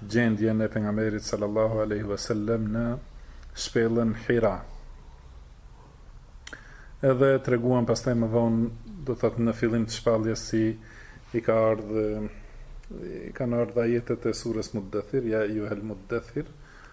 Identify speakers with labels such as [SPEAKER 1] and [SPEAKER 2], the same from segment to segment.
[SPEAKER 1] gjendjen e Pejgamberit sallallahu alejhi ve sellem në shpellën Hira. Edhe treguam pastaj më vonë, do të thotë në fillim të shpalljes si i ka ardhur i kanë ardhur ajetet e surës Muddathir, ja ejjuhel Muddathir,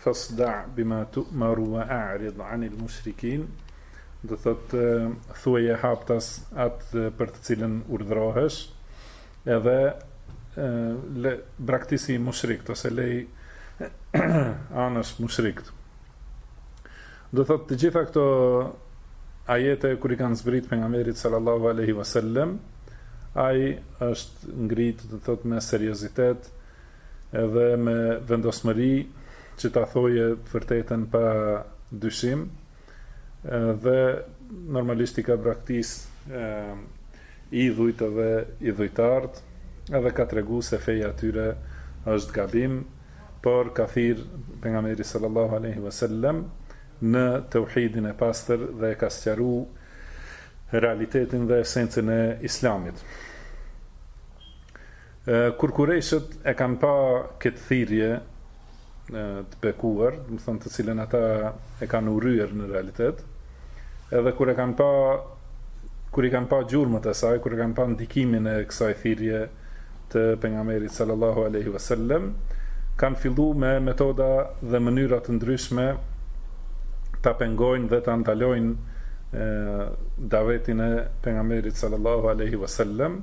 [SPEAKER 1] Fasda' bima tu'maru wa a'rid 'anil mushrikin, do të thotë, thuaje haptas atë për të cilën urdhërohesh, edhe le, braktisi mushrikët ose lej anash mushrikët. Do thotë, të gjitha këto ajete kur i kanë zbrit pejgamberit sallallahu alaihi wasallam, ai është ngrit, do thotë, me seriozitet, edhe me vendosmëri që ta thojë të vërtetën pa dyshim dhe normalisht i ka braktis idhujt edhe idhujtart edhe ka tregu se feja e tyre është gabim por ka thirr pejgamberi sallallahu alejhi ve sellem në teuhidin e pastër dhe e ka sqaru realitetin dhe esencën e islamit. Kur Kurejshët e kanë pa këtë thirrje të bekuar, domethënë të cilën ata e kanë urryer në realitet, edhe kur e kanë pa kur i kanë pa gjurmët e saj, kur e kanë pa ndikimin e kësaj thirrje të pejgamberit sallallahu alaihi wasallam, kanë fillu me metoda dhe mënyra të ndryshme ta pengojnë dhe ta ndalojnë davetin e pejgamberit sallallahu alaihi wasallam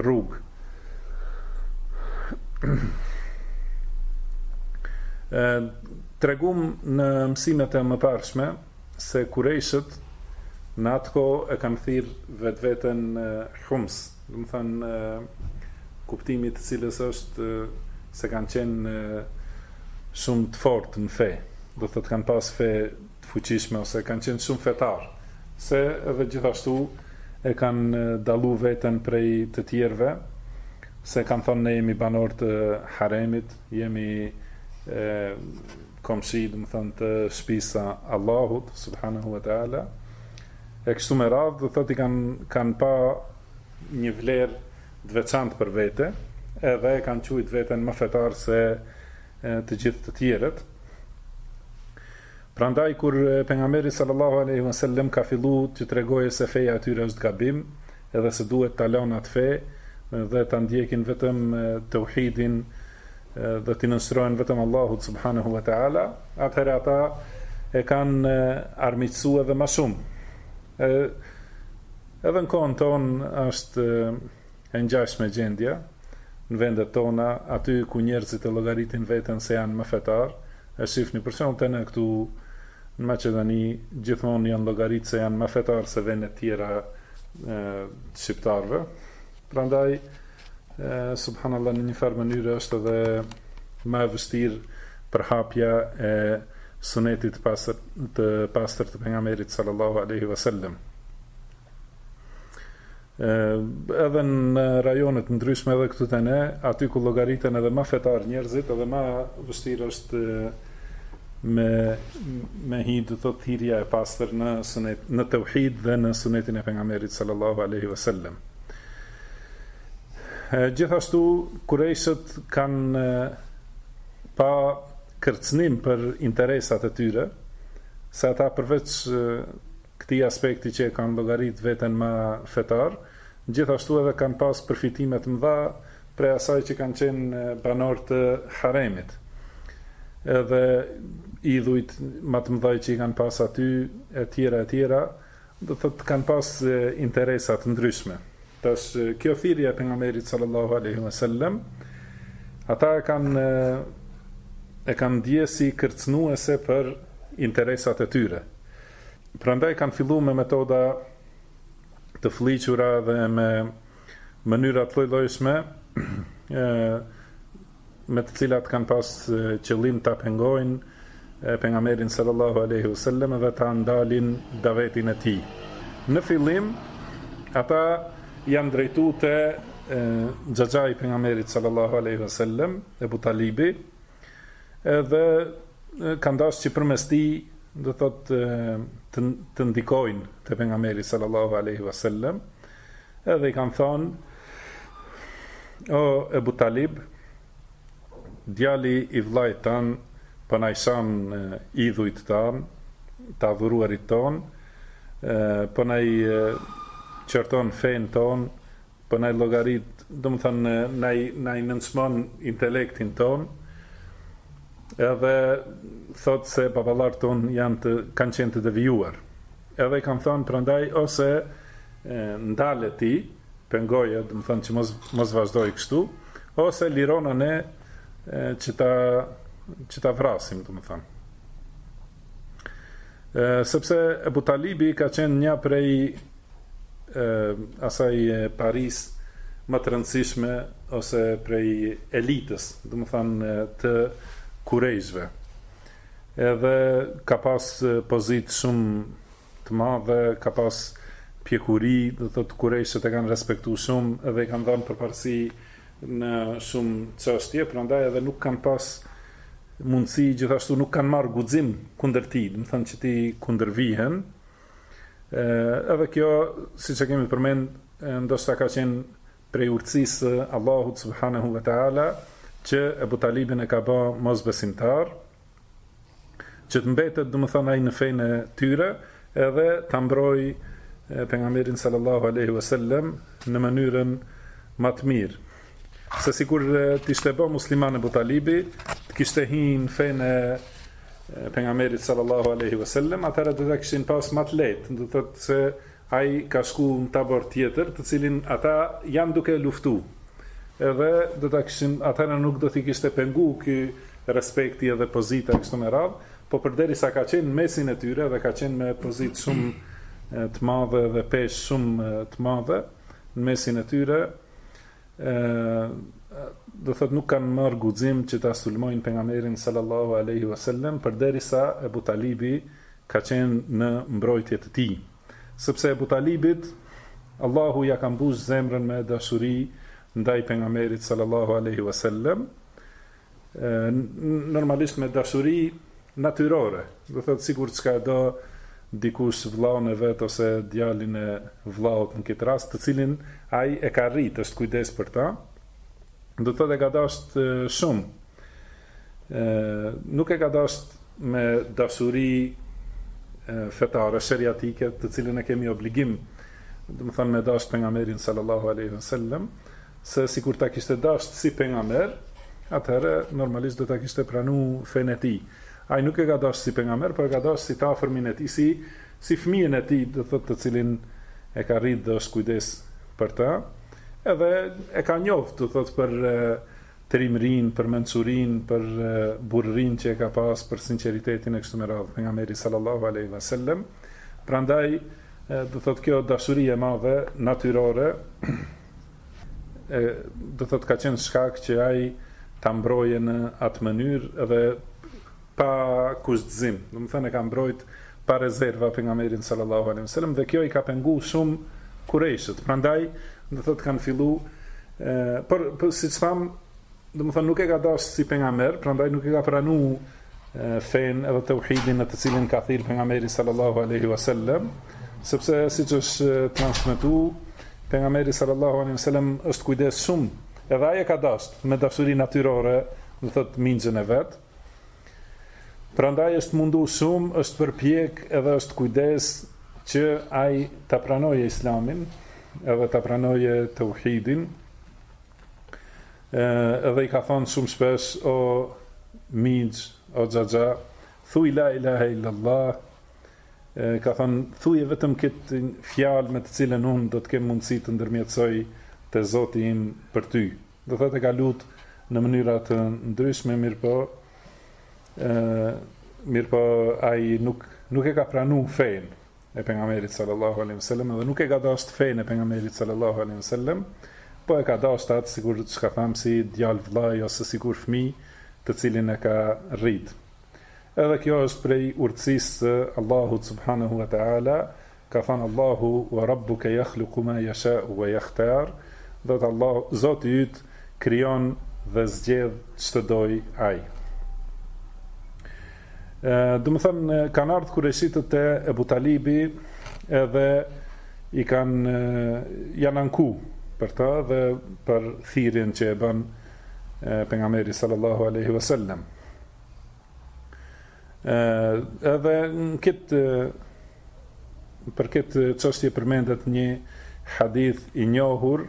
[SPEAKER 1] rrugë e treguam në mësimet e mëparshme se kurejshët në atë kohë e kanë thirr vetveten Hums, domethënë kuptimi i të cilës është se kanë qenë shumë të fortë në fe. Do të thotë kanë pas fe të fuqishme ose kanë qenë shumë fetarë, se edhe gjithashtu e kanë dallu veten prej të tjerëve, se kanë thonë ne jemi banorë të haremit, jemi komshi, domethënë të shpisë së Allahut, subhanehu wa ta'ala, e kështu me radhë, do thotë kanë kanë pa një vlerë të veçantë për vete, edhe e kanë qujt veten më fetar se të gjithë të tjerët. Prandaj kur Pejgamberi sallallahu alejhi ve sellem ka fillu t'ju tregojë se feja e tyre është gabim edhe se duhet ta lanë atë fe dhe ta ndjekin vetëm teuhidin dhe t'i nënshtrohen vetëm Allahut subhanehu ve teala, atëherë ata e kanë armiqësu edhe ma shumë. E edhe në kohën tonë është E ngjashme gjendja në vendet tona, aty ku njerëzit e llogaritin veten se janë më fetarë, e shifni për shembull te ne këtu në Maqedoni gjithmonë janë llogaritë se janë më fetarë se vendet tjera të shqiptarëve, prandaj subhanallah në një farë mënyre është edhe më e vështirë përhapja e Sunetit të pastër të Pejgamberit sallallahu alejhi vesellem. Edhe në rajone të ndryshme edhe këtu te ne, aty ku llogariten edhe ma fetar njerëzit edhe ma vështirë është me me hi do thot thirrja e pastër në, në teuhid dhe në sunetin e pejgamberit sallallahu alaihi wasallam. Gjithashtu kurejshët kanë pa kërcënim për interesat e tyre, se ata përveç këtij aspekti që e kanë llogaritë veten ma fetar, gjithashtu edhe kanë pasë përfitime të mëdha prej asaj që kanë qenë banorë të Haremit. Edhe idhujt ma të mëdhej që i kanë pasë aty e tjera e tjera, do të thotë kanë pasë interesa të ndryshme. Tash kjo thirrje e pejgamberit sallallahu alaihi wasallam ata e kanë e kanë ndje si kërcënuese për interesat e tyre. Prandaj kanë fillu me metoda të flliqura dhe me mënyra të llojllojshme me të cilat kanë pas qëllim ta pengojnë pejgamberin sallallahu alaihi wasallam dhe ta ndalin davetin e tij. Në fillim ata janë drejtu te xhaxhai i pejgamberit sallallahu alaihi wasallam, Ebu Talibi, Edhe kanë dasht që përmes tij do të thotë të, të ndikojnë te pejgamberi sallallahu alaihi wasallam, edhe i kanë thonë o Ebu Talib, djali i vllait tan po na i shan idhujt tan, të adhuruarit ton, po na i qorton fen ton, Po na i llogarit, domethënë na i na i nënçmon intelektin ton. Edhe thotë se baballarët ton janë të kanë qenë të devijuar. Edhe i kanë thënë prandaj ose ndale ti, pengoje, domethënë që mos mos vazhdojë kështu, ose lirona ne që ta që ta vrasim, domethënë. Sepse Ebu Talibi ka qenë një prej e asaj parisë më të rëndësishme ose prej elitës, domethënë të kurejshve. Edhe ka pas pozitë shumë të madhe, ka pas pjekuri, do të thotë kurejshët e kanë respektu shumë dhe i kanë dhënë përparësi në shumë çështje, prandaj edhe nuk kanë pas mundësi gjithashtu nuk kanë marrë guxim kundër tij, domethënë që t'i kundërvihen. Edhe kjo, siç e kemi përmend, ndoshta ka qenë prej urtësisë së Allahut subhanehu ve teala që Ebu Talibin e ka bë mosbesimtar, që të mbetet, domethënë ai në fenë e tyre, edhe ta mbrojë pejgamberin sallallahu alaihi wasallam në mënyrën ma të mirë. Se sikur të ishte bë musliman Ebu Talibi, të kishte hi në fenë e pejgamberit sallallahu aleyhi vësallem, atëherë do ta kishin pas ma të lehtë, do të thotë se ai ka shku në tabor tjetër, të cilin ata janë duke luftu, edhe do ta kishin, atëherë nuk do t'i kishte pengu ky respekti edhe pozita e kështu me radhë, po përderisa ka qenë në mesin e tyre dhe ka qenë me pozitë shumë të madhe dhe peshë shumë të madhe në mesin e tyre, do thotë nuk kanë marrë guxim që ta sulmojnë pejgamberin sallallahu alaihi wasallam përderisa Ebu Talibi ka qenë në mbrojtje të tij. Sepse Ebu Talibit Allahu ia ka mbush zemrën me dashuri ndaj pejgamberit sallallahu alaihi wasallam. normalisht me dashuri natyrore, do thotë sikur çka e do dikush vëllanë e vet ose djalin e vëllaut në këtë rast, të cilin ai e ka rrit, është kujdes për ta, do thotë e ka dashtë shumë. Nuk e ka dashtë me dashuri fetare, sheriatike, të cilën e kemi obligim, domethënë me dashtë pejgamberin sallallahu aleyhi sallam, Se sikur ta kishte dashtë si pejgamber, atëherë normalisht do ta kishte pranu fenë e tij. Ai nuk e ka dashtë si pejgamber, por e ka dashtë si të afërmin e tij, si si fëmijën e tij, do të thotë të cilin e ka rritë dhe është kujdes për të, edhe e ka njoftë, do të thotë për trimërinë, për mençurinë, për burrërinë që e ka pasë, për sinqeritetin e kështu me radhë, pejgamberi sallallahu alejhi ve sellem. Prandaj, do të thotë kjo dashuri e madhe natyrore e do të thotë ka qenë shkak që ai ta mbrojë në atë mënyrë dhe pa kushtëzim. Domethënë e ka mbrojt pa rezerva pejgamberin sallallahu alaihi wasallam dhe kjo i ka pengu shumë kurejshët. Prandaj do të thotë kanë fillu ë por, por siç thamë, domethënë nuk e ka dashtë si pejgamber, prandaj nuk e ka pranu fenë dhe tauhidin në të cilin ka thirrë pejgamberi sallallahu alaihi wasallam, sepse siç është transmetu, pejgamberi sallallahu alaihi wasallam është kujdes shumë, edhe ai e ka dashur me dashuri natyrore, do thot mixhën e vet. Prandaj është mundu shumë, është përpjek edhe është kujdes që ai ta pranojë Islamin, edhe ta pranojë tauhidin. edhe i ka thonë shumë shpesh o mixhë o xhaxha thuj la ilaha illallah ka thonë thuje vetëm këtë fjalë me të cilën unë do të kem mundësi të ndërmjetësoj te Zoti im për ty do thotë e ka lut në mënyra të ndryshme mirëpo ë mirëpo ai nuk nuk e ka pranu fenë e pejgamberit sallallahu alaihi wasallam dhe nuk e ka dasht fenë e pejgamberit sallallahu alaihi wasallam, po e ka dasht atë sikur çka tham si djalë vëllai ose sikur fëmijë të cilin e ka rrit. Edhe kjo është prej urtësisë së Allahut subhanahu wa taala, ka thanë Allahu wa rabbuka yakhluqu ma yasha wa yakhtar, domethënë Allah Zoti yt krijon dhe zgjedh ç'të dojë ai. Domethënë, kanë ardhë kurejshitët te Ebu Talibi edhe i kanë janë anku për ta dhe për thirrjen që e bën pejgamberi sallallahu alaihi wasallam. Edhe në këtë për këtë çështje përmendet një hadith i njohur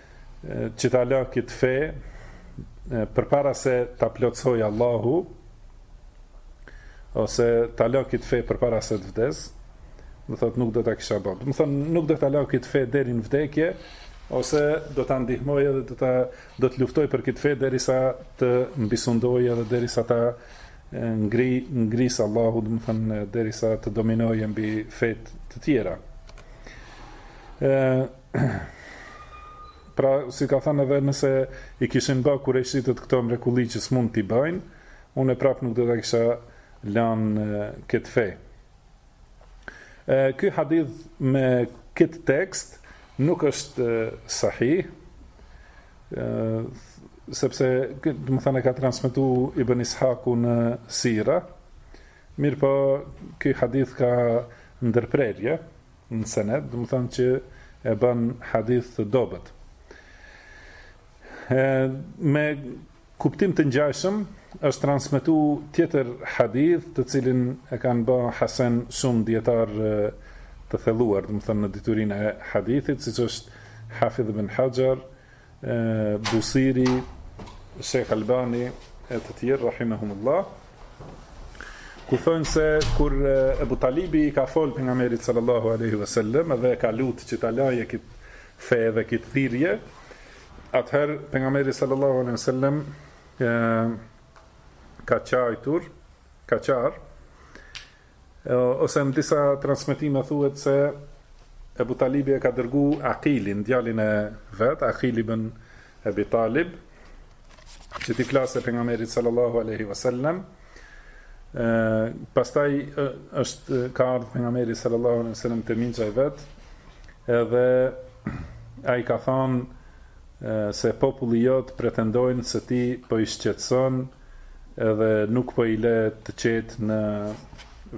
[SPEAKER 1] që ta lë këtë fe përpara se ta plotësojë Allahu ose ta lë këtë fe përpara se të vdes, do thot nuk do ta kisha bë. Domethënë nuk do ta lë këtë fe deri në vdekje ose do ta ndihmojë edhe do ta do të luftoj për këtë fe derisa të mbisundojë edhe derisa ta ngri ngrisë Allahu, domethënë derisa të dominojë mbi fetë e tjera. Pra, sikur ka thënë edhe nëse i kishin bë kurejshitët këto mrekulli që s'mund t'i bëjnë, unë prap nuk do ta kisha lanë këtë fe. E, ky hadith me këtë tekst nuk është sahih, e, sepse, domethënë, ka transmitu Ibn Ishaku në sira, mirëpo, ky hadith ka ndërprerje, në senet, domethënë që e bën hadith të dobët. Ë me kuptim të ngjashëm është transmetu tjetër hadith, të cilin e kanë bë hasen shumë dijetarë të thelluar, domethënë në diturinë e hadithit, siç është Hafidh ibn Hajar, Busiri, Shekh Albani, e të tjerë, Rahimehumullah, ku thonë se kur Ebu Talibi i ka folë pejgamberit sallallahu aleyhi ve sellem, dhe e ka lutë që ta laje këtë fe dhe këtë thirje, atëherë pejgamberi sallallahu aleyhi ve sellem, ka qajtur, ka qarë, Ose në disa transmetime thuhet se Ebu Talibi e ka dërgu Akilin, djalin e vet, Akil ibn Ebi Talib, që t'i flasë pejgamberit sallallahu aleyhi vësallem, pastaj është ka ardhë pejgamberi sallallahu aleyhi vësallem te mixha i vet, edhe ai i ka thanë se populli jot pretendojnë se ti po i shqetëson, edhe nuk po i lë të qetë në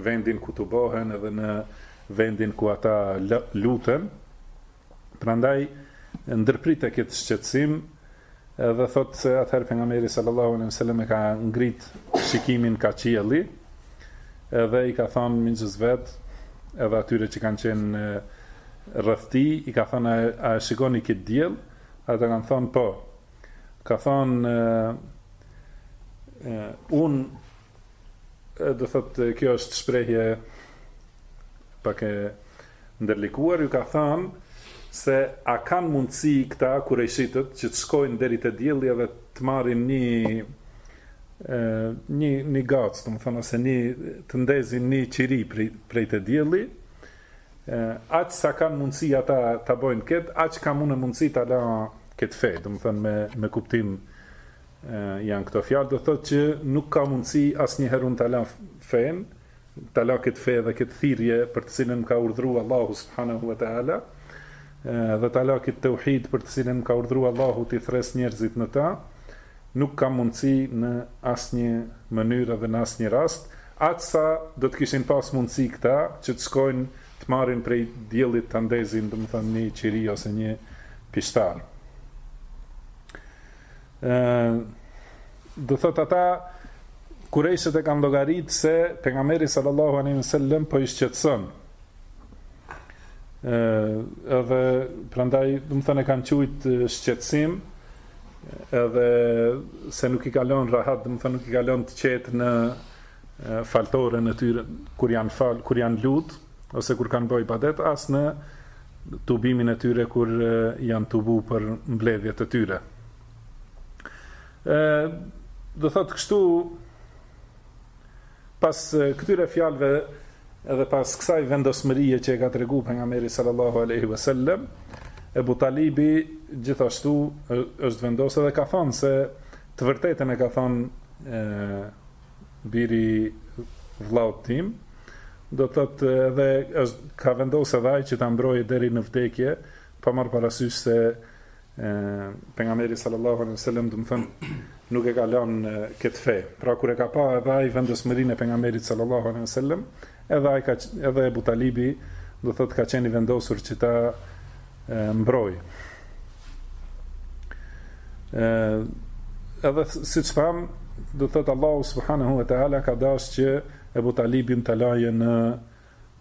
[SPEAKER 1] vendin ku tubohen edhe në vendin ku ata luten. Prandaj ndërprite këtë shqetësim edhe thotë se atëherë pejgamberi sallallahu alejhi ve sellem e ka ngrit shikimin ka qielli edhe i ka thënë mixhës vet edhe atyre që kanë qenë rreth tij i ka thënë a e shikoni këtë diell ata kanë thënë po ka thënë un do thot kjo është shprehje pak e ndërlikuar ju ka thënë se a kanë mundësi këta kurejshitët që të shkojnë deri te dielli edhe të marrin një një një gacë, domethënë ose një të ndezin një qiri prej prej te dielli, Aq sa kanë mundësi ata ta bëjnë këtë, aq kam unë mundësi ta la këtë fe, domethënë me me kuptim janë këto fjalë, do thotë që nuk ka mundësi asnjëherë unë ta la fenë, ta la këtë fe dhe këtë thirrje për të cilën më ka urdhëruar Allahu subhanahu wa taala, dhe ta la këtë tauhid për të cilën më ka urdhëruar Allahu t'i thrres njerëzit në ta, Nuk ka mundësi në asnjë mënyrë dhe në asnjë rast, aq sa do të kishin pas mundësi këta që të shkojnë të marrin prej diellit ta ndezin, domethënë një qiri ose një pishtar. Ë Do thotë ata kurejshitët e kanë llogarit se pejgamberi sallallahu alejhi ve sellem po i shqetëson. Ë edhe prandaj, domethënë e kanë quajt shqetësim, edhe se nuk i ka lënë rahat, domethënë nuk i ka lënë të qetë në faltoren e tyre kur janë fal, kur janë lut ose kur kanë bë ibadet, as në tubimin e tyre kur janë tubu për mbledhjet e tyre. Ë do thotë kështu Pas këtyre fjalëve edhe pas kësaj vendosmërie që e ka tregu pejgamberi sallallahu alaihi wasallam, Ebu Talibi gjithashtu është vendos edhe ka thonë se të vërtetën e ka thonë biri i vllaut tim, do të thotë edhe është ka vendosur edhe ai që ta mbrojë deri në vdekje, pa marrë parasysh se Pejgamberi sallallahu alejhi wasallam domethënë nuk e ka lanë këtë fe. Pra kur e ka pa edhe ai vendosmërinë e pejgamberit sallallahu alejhi wasallam, edhe ai ka edhe Abu Talibi do thot ka qenë i vendosur që ta mbrojë. Ë edhe siç tham, do thot Allahu subhanahu wa taala ka dashur që Abu Talibin ta lajë në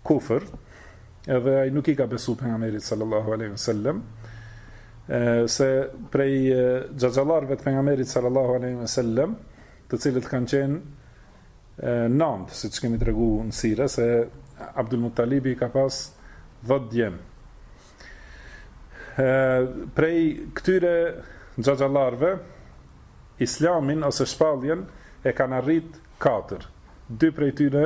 [SPEAKER 1] kufër, edhe ai nuk i ka besu pejgamberit sallallahu alaihi wasallam, se prej xhaxhallarëve të pejgamberit sallallahu alaihi wasallam, të cilët kanë qenë nëntë, siç kemi tregu në sire, se Abdul Muttalibi ka pas dhetë djem. Prej këtyre xhaxhallarëve, islamin ose shpalljen e kanë arrit katër. Dy prej tyre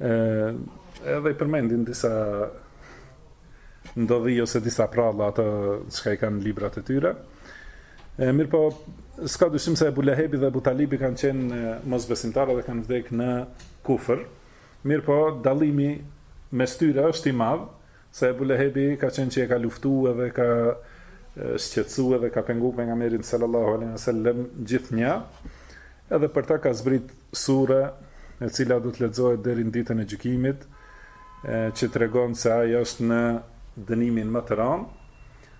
[SPEAKER 1] Edhe i përmendin disa ndodhi ose disa pralla ato çka i kanë librat e tyre. E mirëpo s'ka dyshim se Ebu Lehebi dhe Ebu Talibi kanë qenë mosbesimtarë dhe kanë vdek në kufër. Mirëpo dallimi mes tyre është i madh, Se Ebu Lehebi ka qenë që e ka luftu edhe e ka shqetsu edhe e ka pengu pejgamberin sallallahu alaihi wasallam gjithnja edhe për ta ka zbrit surja e cila do të lexohet deri në ditën e gjykimit që tregon se ai është në dënimin më të ranë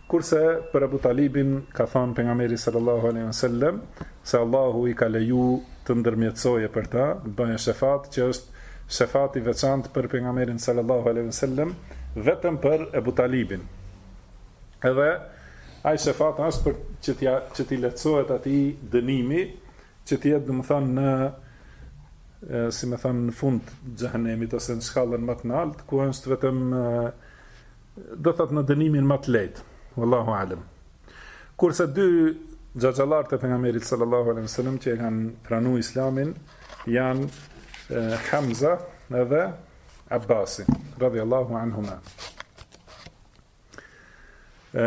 [SPEAKER 1] Kurse për Ebu Talibin ka thënë Pejgamberi sallallahu alejhi ve sellem se Allahu i ka leju të ndërmjetësojë për të, të bëjë shefat që është shefat i veçantë për Pejgamberin sallallahu alejhi ve sellem vetëm për Ebu Talibin. Edhe ai shefat është për që t'i që t'i lehtësohet atij dënimi që të jetë domethënë në si më thënë në fund të xhehenemit ose në shkallën më të naltë ku është vetëm Do thot në dënimin ma të lejtë. Wallahu alem. Kurse dy xhaxhallarët e pejgamberit sallallahu alaihi wasallam që e kanë pranu islamin janë Hamza edhe Abbasi radhiyallahu anhuma. Ë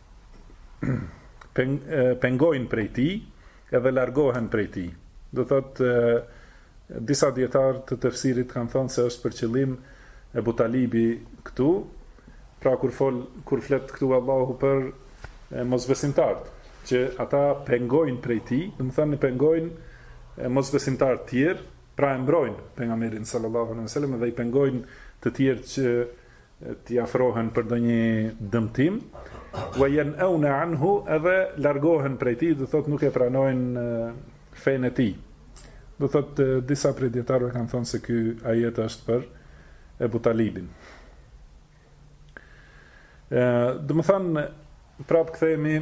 [SPEAKER 1] pengojnë prej tij edhe largohen prej tij. Do thotë disa dietar të tefsirit kanë thënë se është për qëllim Ebu Talibi këtu, pra kur fol kur flet këtu Allahu për mosbesimtarët, që ata pengojnë prej tij, domethënë pengojnë mosbesimtarët tjerë, pra e mbrojnë pejgamberin sallallahu alaihi wasallam dhe i pengojnë të tjerë që t'i afrohen për ndonjë dëmtim, wa yan'auna anhu edhe largohen prej tij, do thotë nuk e pranojnë fenë e tij. Do thotë disa prej dietarëve kanë thënë se ky ajet është për Ebu Talibin. Ë, domethënë prap kthehemi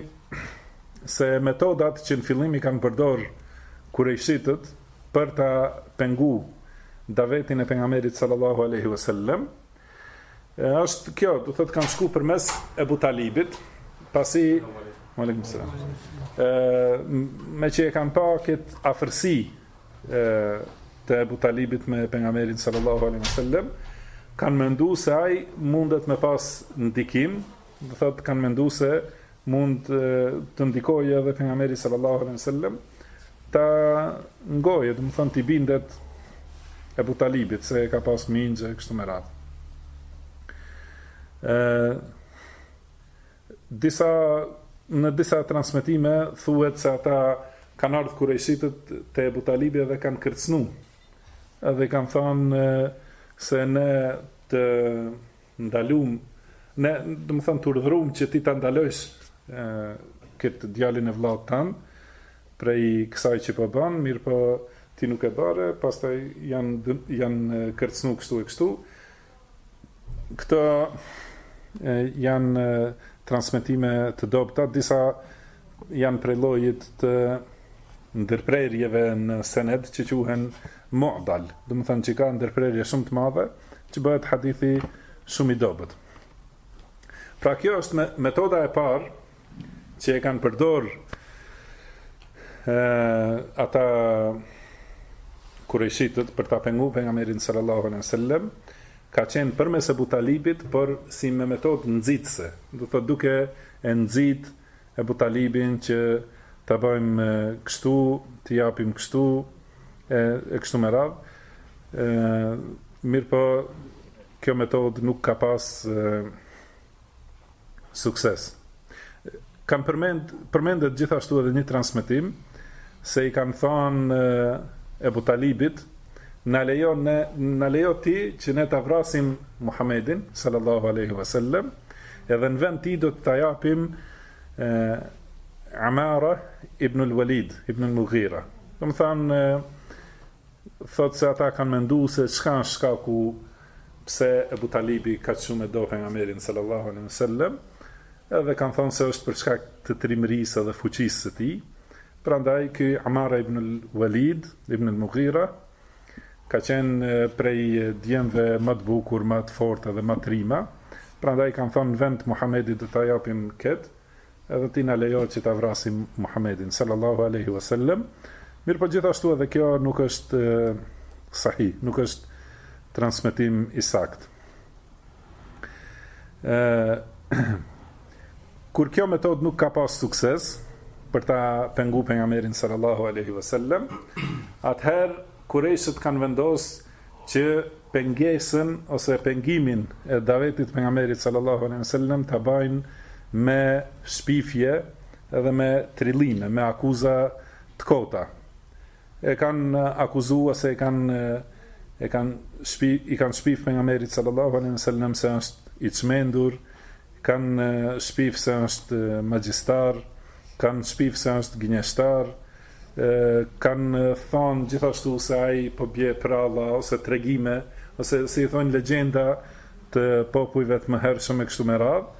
[SPEAKER 1] se metodat që në fillim i kanë përdor kurejshitët për ta pengu davetin e pejgamberit sallallahu aleyhi wasallam E është kjo, do të thotë kanë shku përmes Ebu Talibit, pasi wa alejkum selam. Ë meqë e kanë pa kët afërsi ë të Ebu Talibit me pejgamberin sallallahu alaihi wasallam, kanë mendu se ai mundet me pas ndikim do thotë kanë menduar se mund të ndikojë edhe pejgamberi sallallahu alejhi ve sellem ta ngojë, do thotë t'i bindet Ebu Talibit se ka pas mixhë e kështu me radhë. Ë disa në disa transmetime thuhet se ata kanë ardhur kurejshitët te Ebu Talibi dhe kanë kërcënu. Edhe kanë thënë se ne të ndaluam ne domethënë të urdhëruam që ti ta ndalojsh këtë djalin e vëllait tan prej kësaj që po bën, mirëpo ti nuk e bëre, pastaj janë janë kërcënu kështu e kështu. Këto janë transmetime të dobta, disa janë prej llojit të ndërprerjeve në sened që quhen mu'dal, domethënë që ka ndërprerje shumë të madhe. që bëhet hadithi shumë i dobët. Pra kjo është me, metoda e parë që e kanë përdor e, ata kurejshitët për ta pengu pejgamberin sallallahu alaihi wasallam, ka qenë përmes Ebu Talibit, por si me metodë nxitëse, do thotë duke e nxit, Ebu Talibin që të bëjmë kështu, të japim kështu e e kështu me radhë. Ë mirëpo kjo metodë nuk ka pas e, sukses. Kam përmend përmendet gjithashtu edhe një transmetim se i kanë thënë Ebu Talibit na lejo ne na lejo ti që ne ta vrasim Muhamedin sallallahu alaihi wasallam Edhe në vend tij do ta japim Amara ibn al-Walid ibn al-Mughira. Domethonë thotë se ata kanë mendu se çka shkaku pse Ebu Talibi kaq e do pejgamberin sallallahu alaihi sallam edhe kanë thonë se është për shkak të trimërisë edhe fuqisë së tij prandaj ky Amara ibn al-Walid ibn al-Mughira Ka qenë prej djemve ma të bukur, ma të fortë edhe ma trima, prandaj kanë thonë në vend Muhamedit do ta japim ketë, edhe ti na lejo që ta vrasim Muhamedin, sallallahu alejhi ue sellem, mirëpo gjithashtu edhe kjo nuk është sahih, nuk është transmetim i saktë. Kur kjo metodë nuk ka pas sukses për ta pengu pejgamberin sallallahu aleyhi vësallem, atëherë kurejshët kanë vendos që pengesën ose pengimin e davetit t'pejgamberit sallallahu aleyhi vësallem ta bajnë me shpifje edhe me trillime, me akuza të kota. e kanë akuzu se e kanë e kanë shpi i kanë shpif pejgamberit sallallahu alaihi wasallam se është i çmendur kanë shpif se është magjistar kanë shpif se është gënjeshtar kanë thonë gjithashtu se ai po bje pralla ose tregime ose si i thojnë legjenda të popujve të mëhershëm e kështu me radhë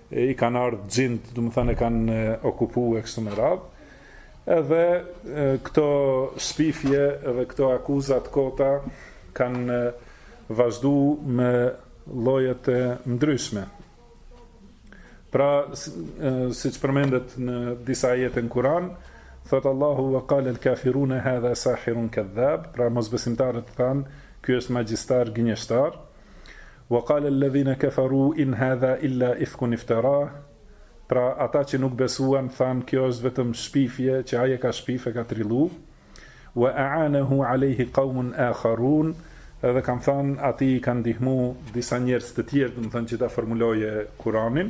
[SPEAKER 1] i kanë ardhë xhind, domethënë e kanë okupu e kështu me radhë, edhe këto shpifje edhe këto akuza t'kota kanë vazhdu me lloje të ndryshme. Pra, siç përmendet në disa ajete në Kuran, thotë Allahu wa kalel kafirune hadha sahirun kedhab, pra mosbesimtarët thanë, ky është magjistar gënjeshtar, Wa qala alladhina kafaru in hadha illa ifkun iftarah, Pra ata që nuk besuan thanë kjo është vetëm shpifje që ai e ka shpif e ka trillu, Wa a'anahu alejhi qaumun akharun, Edhe kanë thanë atij i kanë ndihmu disa njerëz të tjerë, domethonë që ta formulojë Kuranin.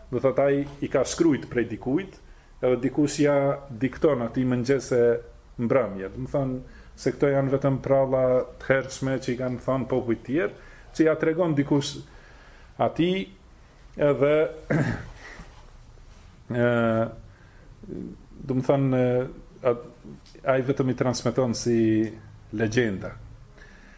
[SPEAKER 1] Dhe thotë ai i ka shkrujt prej dikujt edhe dikush ja dikton atij mëngjes e mbrëmje. Domethonë se këto janë vetëm pralla të hershme që i kanë thonë popujt tjerë, që ja tregon dikush atij edhe ë domethonë ai vetëm i transmeton si legjenda.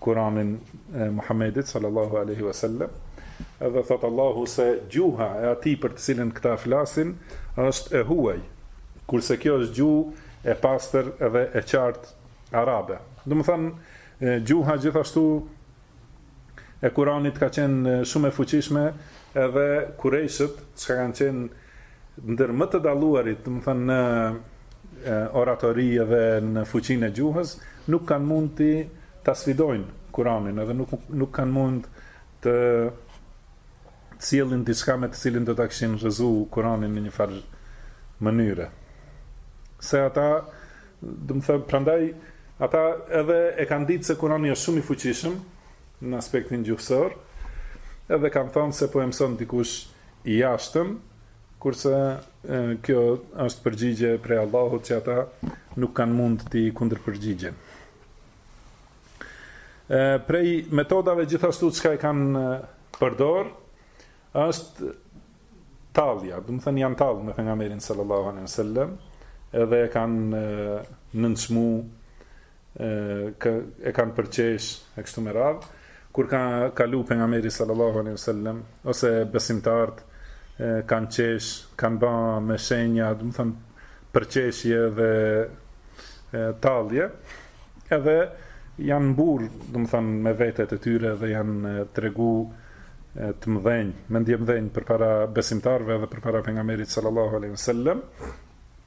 [SPEAKER 1] Kur'anin ë Muhammedit sallallahu alaihi wasallam dhe thot Allahu se gjuha e atij për të cilën këta flasin është e huaj kurse kjo është gjuhë e pastër edhe e qartë arabe domethënë gjuha gjithashtu e Kur'anit ka qenë shumë e fuqishme edhe kurejshët që kanë qenë Ndër më të dalluarit, domethënë në oratori dhe në fuqinë e gjuhës, nuk kanë mund ta sfidojnë Kur'anin, edhe nuk nuk kanë mund të sjellin diçka me të cilin do ta kishin rrezu Kur'anin në një farë mënyre. Se ata, domethënë, prandaj ata edhe e kanë ditë se Kur'ani është shumë i fuqishëm në aspektin gjuhësor, edhe kanë thënë se po e mëson dikush i jashtëm, kurse kjo është përgjigje prej Allahut që ata nuk kanë mund t'i kundërpërgjigjen. Ë prej metodave gjithashtu çka e kanë përdor është tallja, domethënë janë tallë me pejgamberin sallallahu alaihi wasallam, edhe e kanë nënçmu ë e kanë përqesh e kështu me radhë kur ka kalu pejgamberi sallallahu alaihi wasallam ose besimtarët kanë qesh kanë ba me shenja domethënë përqeshje dhe tallje edhe janë mburr domethënë me vetet e tyre dhe janë tregu të mëdhenj mendjemëdhenj përpara besimtarëve dhe përpara pejgamberit sallallahu alaihi wasallam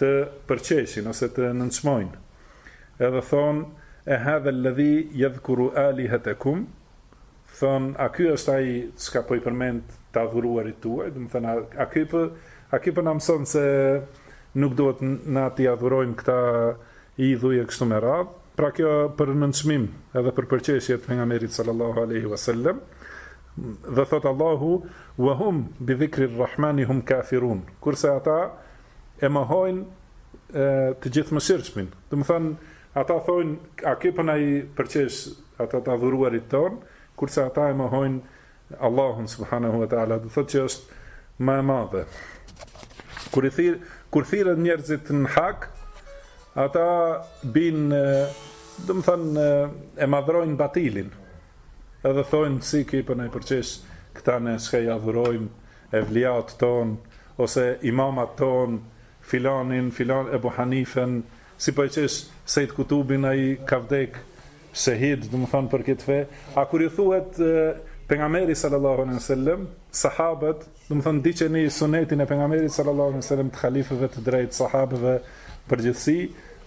[SPEAKER 1] të përqeshin ose të nënçmojnë edhe thonë e hadha alladhi yadhkuru alihatakum thon a ky është ai çka po i përmend të adhuruarit tuaj domethënë a, a ky po a ky po na mëson se nuk duhet na t'i adhurojmë këta idhuj e kështu me radhë pra kjo për nënçmim edhe për përqeshje të pejgamberit sallallahu alaihi wasallam dhe thot Allahu wa hum bi dhikri rrahmani hum kafirun kurse ata e mohojnë e, të Gjithëmëshirshmin. Domethënë, ata thojnë, a ky po na i përqesh ata të adhuruarit tonë, kurse ata e mohojnë Allahun, subhanahu wa ta'ala, domethënë që është më e madhe. Kur, i thirr, kur thirren njerëzit në hak, ata binë, domethënë, e madhrojnë batilin, edhe thojnë, si ky po na i përqesh këta na çka i adhurojmë, evlijatë tonë, ose imamat tonë, filanin, filan Ebu Hanifen, si po e qesh Sejd Kutubin, ai ka vdekë shehid, domethënë për këtë fe, a kur ju thuhet pejgamberi sallallahu alejhi wasallam, sahabët, domethënë ndiqeni sunetin e pejgamberit sallallahu alejhi wasallam të halifëve të drejtë, sahabëve, përgjithësi,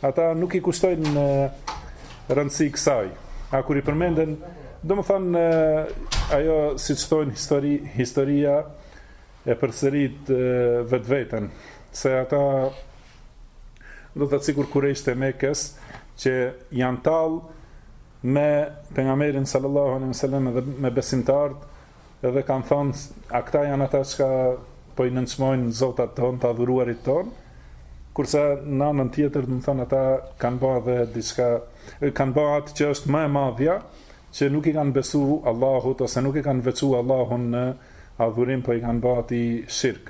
[SPEAKER 1] ata nuk i kushtojnë rëndësi kësaj. A kur i përmenden, domethënë, ajo, siç thonë, histori, historia e përsërit vetveten, se ata, do të thotë sikur kurejshët e Mekës, që janë tallë me pengamerin sallallahu alejhi sallam dhe me besimtarët, edhe kanë thonë, a këta janë ata çka po i nënçmojnë zotat tonë, të adhuruarit tonë, kurse në anën tjetër, domethonë, ata kanë ba dhe diçka, kanë ba atë që është më e madhja, që nuk i kanë besu Allahut, ose nuk i kanë veçu Allahun në adhurim, po i kanë ba atij shirk.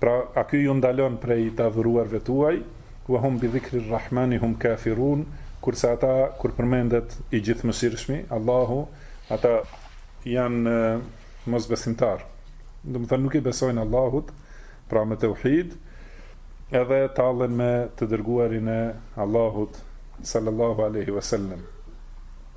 [SPEAKER 1] Pra, a ky ju ndalon prej të adhuruarve tuaj? Wa hum bi dhikri rrahmani hum kafirun, kurse ata kur përmendet i Gjithëmëshirshmi, Allahu, ata janë mosbesimtarë. Domethënë nuk i besojnë Allahut, pra me teuhid, edhe tallen me të Dërguarin e Allahut, sallallahu alejhi wa sellem.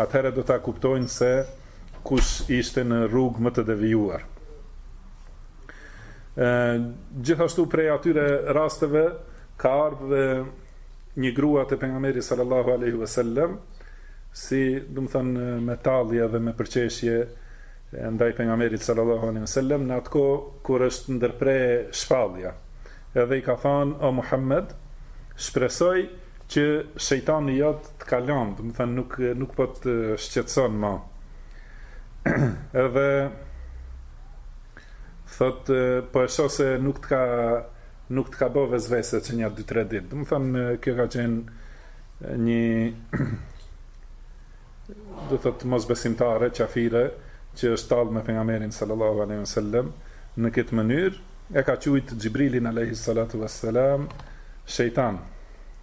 [SPEAKER 1] Atëherë do ta kuptojnë se kush ishte në rrugë më të devijuar. Ë gjithashtu prej atyre rasteve ka ardh një grua te pejgamberi sallallahu alaihi wasallam si domethonë me tallje dhe me përqeshje ndaj pejgamberit sallallahu alaihi wasallam në atë kohë kur është ndërpre shpallja edhe i ka thënë o Muhammed shpresoj Që shejtani jot të ka lënë, domethënë nuk nuk po të shqetëson më. Edhe thot po e shoh se nuk të ka nuk të ka bë vesvese që nja 2-3 ditë. Domethënë kjo ka qenë një do thot mosbesimtare, qafire, që është tallë me Pejgamberin sallallahu alejhi ve sellem në këtë mënyrë, e ka quajt Xhibrilin alejhi salatu ves selam shejtan,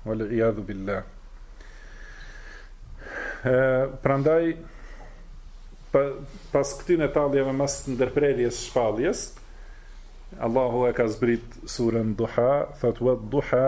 [SPEAKER 1] wal ijadhu billah. E, prandaj, pa, pas këtyne talljeve mas ndërprerjes shpalljes, Allahu e ka zbrit surën Duha, thot, wa Duha,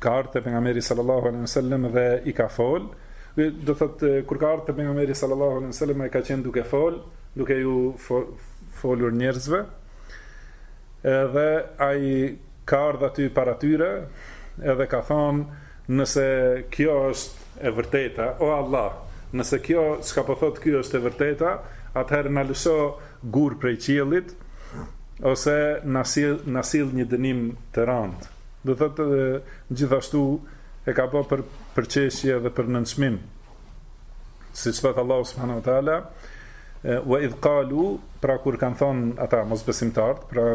[SPEAKER 1] ka ardh te pejgamberi sallallahu alaihi wasallam dhe i ka fol do thot kur ka ardh te pejgamberi sallallahu alaihi wasallam ai ka qen duke fol duke ju folur njerëzve edhe ai ka ardh aty para tyre edhe ka thon Nëse kjo është e vërteta, o Allah, nëse kjo çka po thotë ky është e vërteta, atëherë na lësho gurë prej qiellit ose na sjell na sill një dënim të randë. Do thotë gjithashtu e ka ba për përqeshje dhe për nënçmim. Siç thotë Allahu subhanahu wa taala, wa idh qalu, pra kur kanë thënë ata mosbesimtarët, pra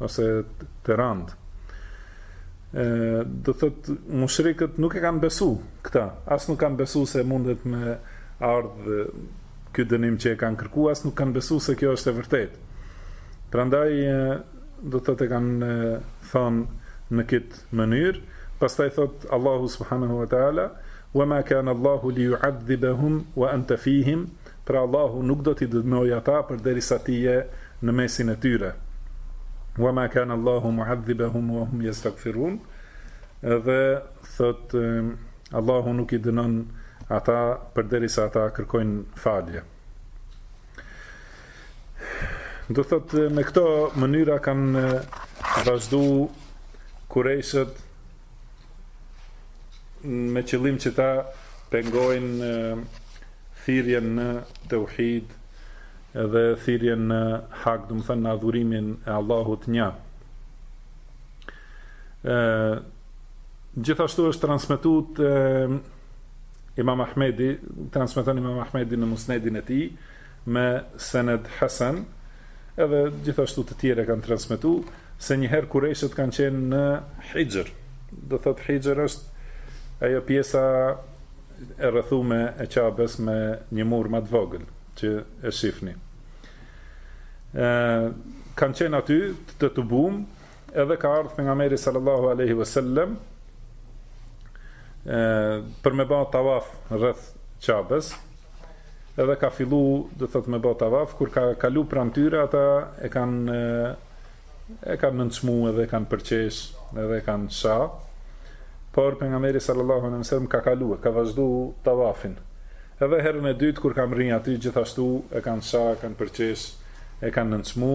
[SPEAKER 1] ose të randë. Ë do të thotë mushrikët nuk e kanë besu këta, as nuk kanë besu se mundet me ardh ky dënim që e kanë kërku, as nuk kanë besu se kjo është e vërtetë. Prandaj do të thotë e kanë thënë në këtë mënyrë, pastaj thot Allahu subhanahu wa taala, "Wa ma kana Allahu li yu'adhibahum wa anta fihim" Pra Allahu nuk do t'i dënojë ata përderisa ti je në mesin e tyre. Wa ma kana Allahu mu'adhibahum wa hum yastaghfirun. Dhe thotë Allahu nuk i dënon ata përderisa ata kërkojnë falje. Do thotë me këto mënyra kanë vazhdu kurejshët me qëllim që ta pengojnë thirrjen në tauhid dhe thirrjen në hak, domethënë në adhurimin e Allahut nja. Ë gjithashtu është transmetu Imam Ahmedi, transmeton Imam Ahmedi në Musnedin e tij, me sened hasan, edhe gjithashtu të tjerë e kanë transmetu, se një herë kurejshët kanë qenë në hixhr, do thotë hixhr është ajo pjesa e rrethume e qabes me një mur ma të vogël që e shifni kanë qenë aty të tubum Edhe ka ardhë Pejgamberi sallallahu aleyhi ve sellem për me ba tavaf rreth qabes edhe ka fillu do thot me ba tavaf kur ka kalu pranë tyre ata e kanë e kanë nënçmu edhe e kanë përqesh edhe e kanë sha por Pejgamberi sallallahu aleyhi ve sellem ka kalu e ka vazhdu tavafin edhe herën e dytë kur ka mrri aty gjithashtu e kanë sha, e kanë përqesh e kanë nënçmu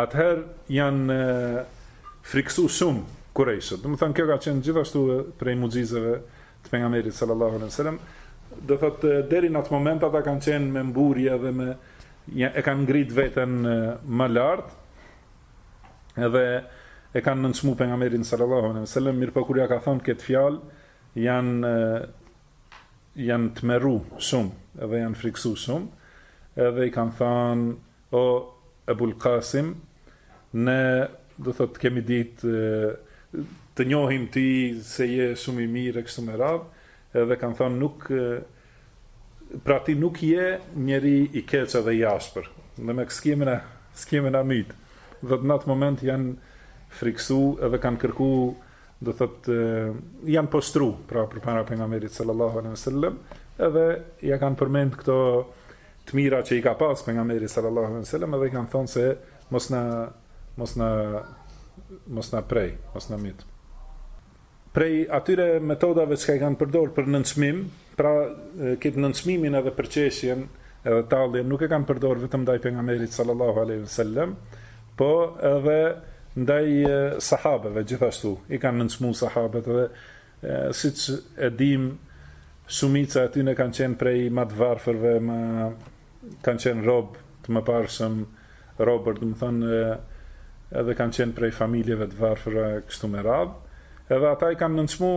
[SPEAKER 1] atëherë janë friksu shumë kurejshët. Domethënë, kjo ka qenë gjithashtu prej muxhizeve të Pejgamberit sallallahu alai sallam, do thotë, deri në atë moment ata kanë qenë me mburje dhe me, një, e kanë ngrit vetën më lartë, edhe e kanë nënçmu Pejgamberin sallallahu alai sallam, mirëpo kur ja ka thënë këtë fjalë, janë, janë tmerru shumë, edhe janë friksu shumë, edhe i kanë thënë, O Ebul Kasim, ne, do thotë, kemi ditë, të njohim ty se je shumë i mirë e kështu me radhë, edhe kanë thënë nuk pra ti nuk je njeri i keq edhe i ashpër. Në me s'kemi na, s'kemi na myt. Do thot në atë moment janë friksu edhe kanë kërku do thot janë poshtru pra për para pejgamberit sallallahu alaihi wasallam edhe ja kanë përmend këto të mira që i ka pas pejgamberi sallallahu alaihi wasallam edhe i kanë thonë se mos na mos na mos na prej mos na mit prej atyre metodave që i kanë përdor për nënçmim pra këtë nënçmimin edhe përqeshjen edhe talljen nuk e kanë përdor vetëm ndaj pejgamberit sallallahu alaihi wasallam Po edhe ndaj sahabeve gjithashtu i kanë nënçmu sahabet dhe siç e dimë shumica e tyre kanë qenë prej ma të varfërve, ma kanë qenë rob të mëparshëm, robër, domethënë edhe kanë qenë prej familjeve të varfëra kështu me radhë. Edhe ata i kanë nënçmu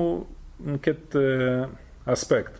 [SPEAKER 1] në këtë aspekt.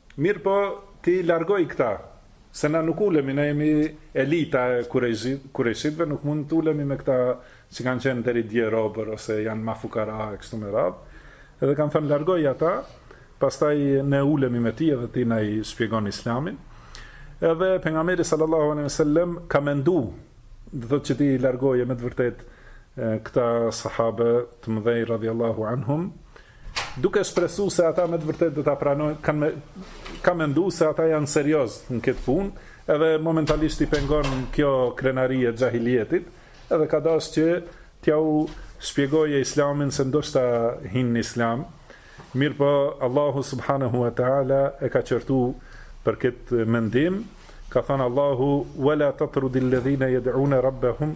[SPEAKER 1] Mirëpo ti largoji këta, se na nuk ulemi, ne jemi elita e kurejshitëve, nuk mund të ulemi me këta që kanë qenë deri dje robër ose janë ma fukara e kështu me radhë. Edhe kanë thënë largoji ata, pastaj ne ulemi me ti edhe ti na i shpjegon Islamin. Edhe pejgamberi sallallahu alejhi ve sellem ka mendu, do thotë që t'i largojë me të vërtetë këta sahabe të mëdhenj radhiyallahu anhum, Duke shpresu se ata me të vërtet do ta pranojnë, kanë me, ka mendu se ata janë serioz në këtë punë, edhe momentalisht i pengon kjo krenari e xhahilijetit, edhe ka dash që t'jau shpjegojë islamin se ndoshta hinë në islam, mirëpo Allahu subhanahu wa ta'ala e ka qortu për këtë mendim, ka thënë Allahu, wala tetrudil ledhine jed'une rabbehum,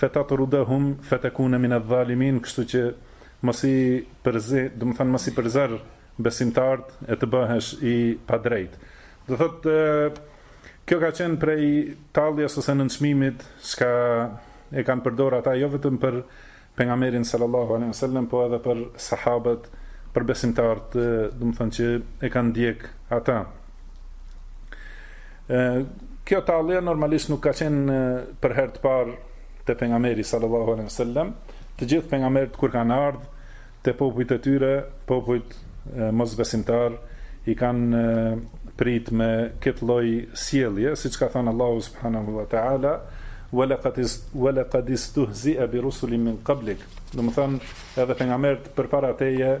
[SPEAKER 1] Fetatrudahum fetekune mine dhalimin, kështu që mos i përzi, domethënë mos i përzë besimtartë e të bëhesh i padrejtë. Do thotë kjo ka qenë prej talljes ose nënçmimit çka e kanë përdorur ata jo vetëm për pejgamberin sallallahu alaihi wasallam, po edhe për sahabët, për besimtarët, domethënë që e kanë ndjek ata. Kjo tallje normalisht nuk ka qenë për herë të parë te pejgamberi sallallahu alejhi ve sellem. Të gjithë pejgamberët kur kanë ardhur te popujt e tyre, popujt mosbesimtar i kanë prit me këtë lloj sjellje, siç ka thënë Allahu subhanahu wa taala, "Wa laqad wa laqad istuhzi'a bi rusulin min qablik." Domethënë edhe pejgamberët përpara teje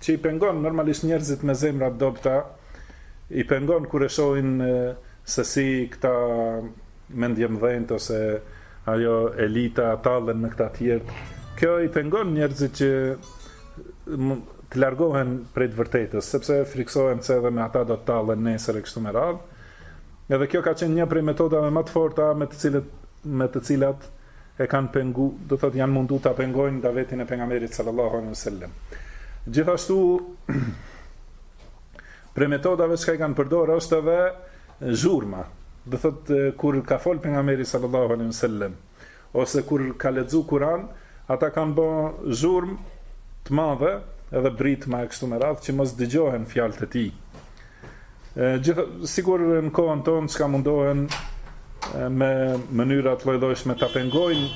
[SPEAKER 1] që i pengon normalisht njerëzit me zemra të dobëta, i pengon kur e shohin se si këta mendjemëdhenjt ose ajo elita tallen me këta të tjerët. Kjo i pengon njerëzit që të largohen prej të vërtetës, sepse friksohen se edhe me ata do të tallen nesër e kështu me radhë. Edhe kjo ka qenë një prej metodave ma të forta me të cilët me të cilat e kanë pengu, do të thotë janë mundu ta pengojnë davetin e pejgamberit sallallahu alaihi wasallam. Gjithashtu prej metodave çka i kanë përdorë është edhe zhurma. Do thotë kur ka fol pejgamberi sallallahu alaihi wasallam ose kur ka lexu Kur'an, ata kanë bë zhurmë të madhe edhe britma e kështu me radhë që mos dëgjohen fjalët e tij. Gjithë, sikur në kohën tonë çka mundohen me mënyra të llojllojshme ta pengojnë,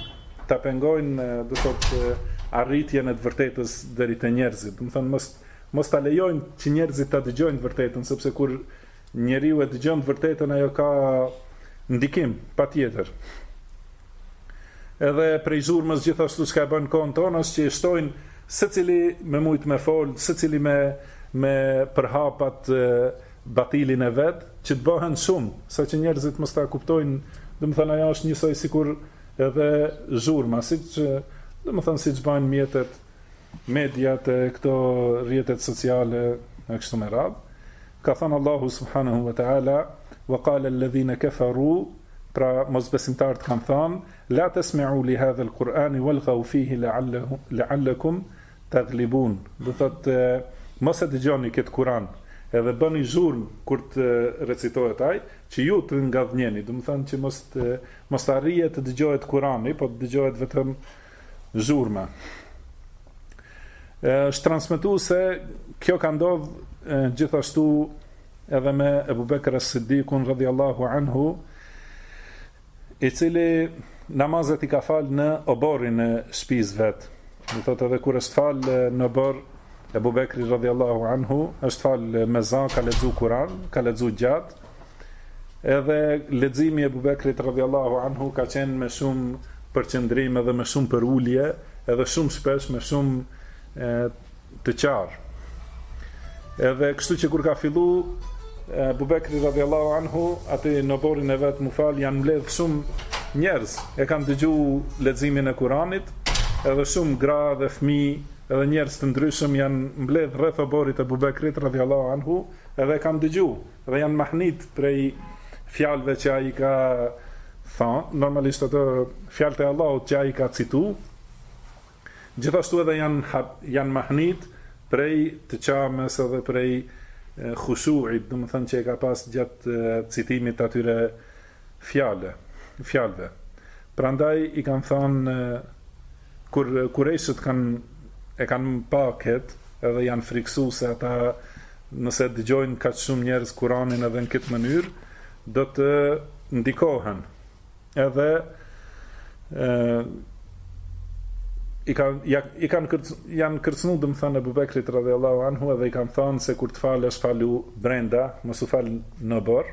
[SPEAKER 1] ta pengojnë, do të thotë arritjen e të vërtetës deri te njerëzit. Domethënë mos mos ta lejojnë që njerëzit ta dëgjojnë të vërtetën, sepse kur njeriu e dëgjon të vërtetën ajo ka ndikim patjetër. Edhe prej zhurmës gjithashtu çka në kohën tonë është që i shtojnë secili me mujt me fol, secili me me përhap at batilin e vet, që të bëhen shumë, saqë njerëzit mos ta kuptojnë, domethënë ajo është njësoj sikur edhe zhurma, siç domethënë siç bëjnë mjetet, mediat e këto rrjetet sociale e kështu me radhë. Ka thënë Allahu subhanahu wa ta'ala, "Wa qala alladhina kafaru Pra mosbesimtarët kanë thënë, La tesme'u li hadhel Kur'ani welgau fihi le'allekum taghlibun, do thotë mos e dëgjoni këtë Kur'an edhe bëni zhurmë kur të recitohet ai, që ju të ngadhnjeni, domethënë që mos të mos të arrihet të dëgjohet Kur'ani, po të dëgjohet vetëm zhurmë. Është transmetu se kjo ka ndodh gjithashtu edhe me Abu Bekr as-Siddikun radhiyallahu anhu, i cili namazet i ka fal në oborrin e shpisë vet. Do thotë edhe kur është fal në oborr Abu Bekri radhiyallahu anhu, është fal me za, ka lexu Kur'an, ka lexu gjatë. Edhe leximi i Abu Bekrit radhiyallahu anhu ka qenë me shumë përqendrim edhe me shumë përulje, edhe shumë shpesh me shumë e, të qarë. Edhe kështu që kur ka fillu, Abu Bekri radhiyallahu anhu, aty në oborrin e vet mu fal janë mbledh shumë njerëz, e kanë dëgju leximin e Kuranit, edhe shumë gra dhe fëmijë, edhe njerëz të ndryshëm janë mbledh rreth oborrit të Abu Bekrit radhiyallahu anhu, edhe kanë dëgju. Dhe janë mahnitë prej fjalëve që ai ka thënë, normalisht ato fjalët e Allahut që ai ka citu, gjithashtu edhe janë janë mahnitë prej të qames edhe prej khushuit, domethënë që e ka pas gjatë citimit të atyre Fjale, fjalëve. Prandaj i kanë thënë kur kurejshët kanë, e kanë pa këtë, edhe janë frikësu se ata nëse dëgjojnë kaq shumë njerëz Kur'anin edhe në këtë mënyrë, do të ndikohen. Edhe ë i kanë ja, i kanë kërc, janë kërcënuar domethënë Abu Bekrit radhiyallahu anhu edhe i kanë thënë se kur të falësh falu brenda, mos u fal në oborr.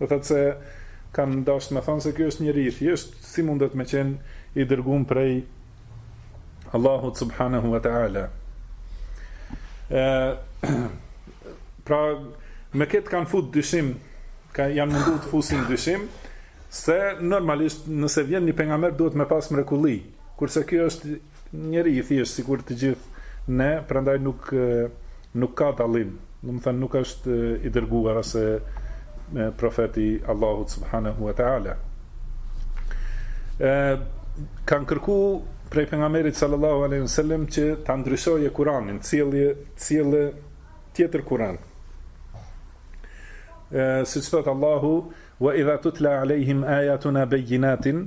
[SPEAKER 1] Do thotë se kanë dashtë me thanë se ky është njeri i thjeshtë, si mundet me qenë i dërgum prej Allahut subhanahu wa ta'ala. Pra, me ketë kanë fut dyshim, ka, janë mundu të fusin dyshim, se normalisht nëse vjen një pejgamber duhet me pas mrekulli, kurse ky është njeri i thjeshtë sikur të gjithë ne, prandaj nuk nuk ka dallim, domethënë nuk është i dërguar ose profet i Allahut subhanehu ve teala. Ë kanë kërku prej pejgamberit sallallahu alaihi wasallam që ta ndryshojë Kur'anin, sillë sillë tjetër Kur'an. Ë siç thot Allahu wa idha tutla alaihim ayatuna bayyinatin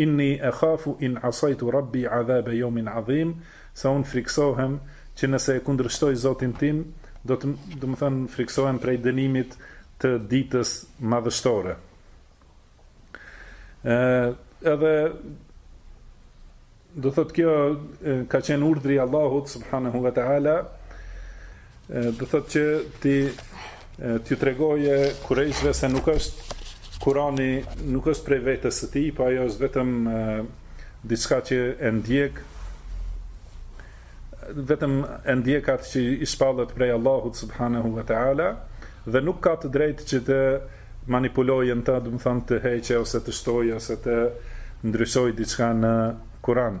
[SPEAKER 1] Inni e khafu in asajtu Rabbi adhabe jomin adhim, se unë frikësohem që nëse e kundërshtoj Zotin tim, do të, domethënë frikësohem prej dënimit të ditës madhështore. Ë, edhe do thotë kjo ka qenë urdhri i Allahut subhanehu ve teala, Do thotë që ti t'ju tregojë kurejshve se nuk është Kurani nuk është prej vetes së tij, po ajo është vetëm diçka që e ndjek vetëm e ndjek atë që i shpallet prej Allahut subhanahu wa taala dhe nuk ka të drejtë që të manipulojë në të, domethënë të heqë ose të shtojë ose të ndryshojë diçka në Kur'an.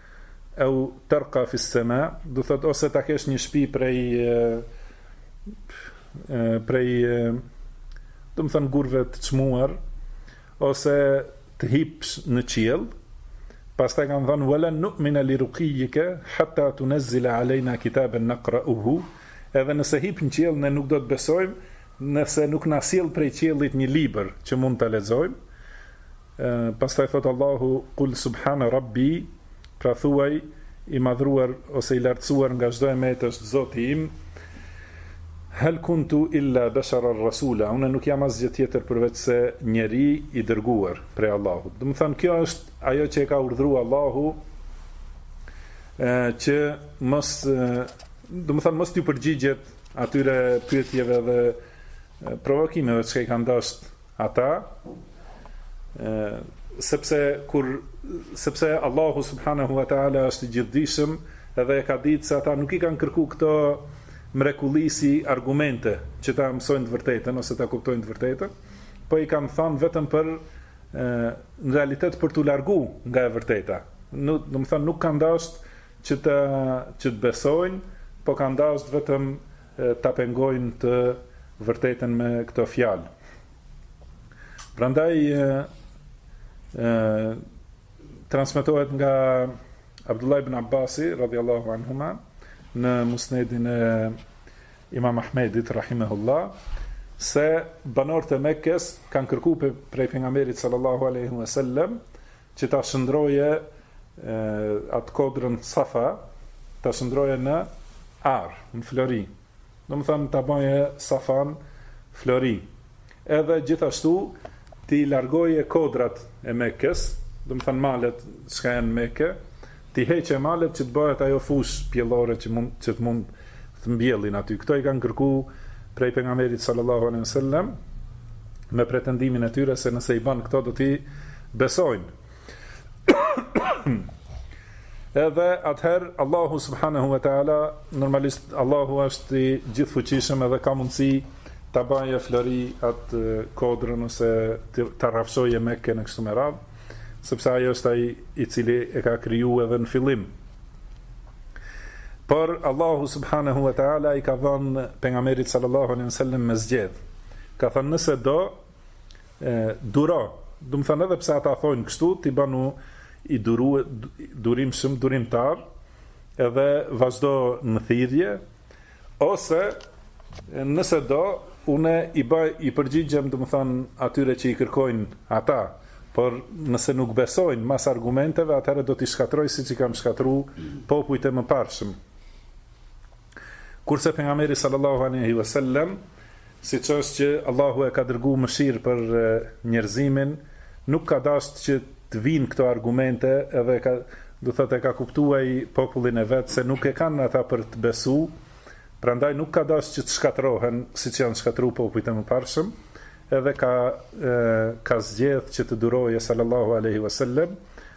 [SPEAKER 1] Ew terqa fi s-sema, do thotë ose ta kesh një shtëpi prej prej domethënë gurëve të çmuar ose të hipsh në qiell. Pastaj kanë thënë wa lan nu'mina li ruqiyika hatta tunazzila alejna kitaban naqra'uhu. Edhe nëse hip në qiell ne nuk do të besojmë nëse nuk na sjell prej qiellit një libër që mund ta lexojmë. Pastaj thotë Allahu, Kul Subhana Rabbi, pra thuaj, I madhruar ose i lartësuar nga çdo e metë është Zoti im, Hel kuntu illa basharan rasula, unë nuk jam asgjë tjetër përveçse njeri i dërguar prej Allahut. Domethënë kjo është ajo që e ka urdhëruar Allahu që mos domethënë mos t'ju përgjigjet atyre pyetjeve dhe provokimeve që i kanë dhënë Ata, sepse kur sepse Allahu subhanahu wa taala është i gjithdijshëm dhe e ka ditë se ata nuk i kanë kërku këto mrekulli si argumente që ta mësojnë të vërtetën ose ta kuptojnë të vërtetën, po i kanë thënë vetëm për në realitet për t'u largu nga e vërteta. Nuk, domethanë nuk kanë dashtë që të që të besojnë, po kanë dashtë vetëm ta pengojnë të vërtetën me këto fjalë. Prandaj e, e, transmetohet nga Abdullah ibn Abbasi radhiyallahu anhuma në Musnedin e Imam Ahmedit rahimahullah se banorët e Mekës kanë kërku prej pejgamberit sallallahu alaihi wasallam Që ta shëndroje atë kodrën safa, ta shëndroje në ar, në flori. Domethanë, ta baje safan flori. Edhe gjithashtu, t'i largoje kodrat e mekes, domethanë malet çka janë në Meke, T'i heqe malet që të bëhet ajo fushë pjellore që mund që të mund të mbjellin aty. Këto i kanë kërku prej Pejgamberit sallallahu alejhi ve sellem me pretendimin e tyre se nëse i bën këto do t'i besojnë. Edhe atëherë Allahu subhanahu wa taala normalisht Allahu është i gjithfuqishëm edhe ka mundësi ta baje flori atë kodrën ose ta rrafshojë Mekën e kështu me radhë. sepse ai është ai i cili e ka kriju edhe në fillim. Por Allahu subhanahu wa taala i ka dhënë pejgamberit sallallahu alaihi wasallam me zgjedh. Ka thënë nëse do e, duro, domethanë edhe pse ata thonë kështu, ti banu i duru durimshëm, durimtar, edhe vazhdo në thirrje, Ose nëse do, unë i bëj i përgjigjem, domethanë, atyre që i kërkojnë ata, por nëse nuk besojnë mas argumenteve, atëherë do t'i shkatërroj siç i kam shkatërru popujt e mëparshëm. Kurse pejgamberi sallallahu alejhi wasallam Siç është që Allahu e ka dërgu mëshirë për njerëzimin, nuk ka dashtë që të vijnë këto argumente edhe e ka, domethanë e ka kuptu ai popullin e vet se nuk e kanë ata për të besu, prandaj nuk ka dashtë që të shkatërrohen siç janë shkatërru popujt e mëparshëm, edhe ka ka zgjedh që të duroje, sallallahu alejhi vesellem,